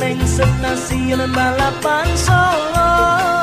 neng setasiun balapan solo.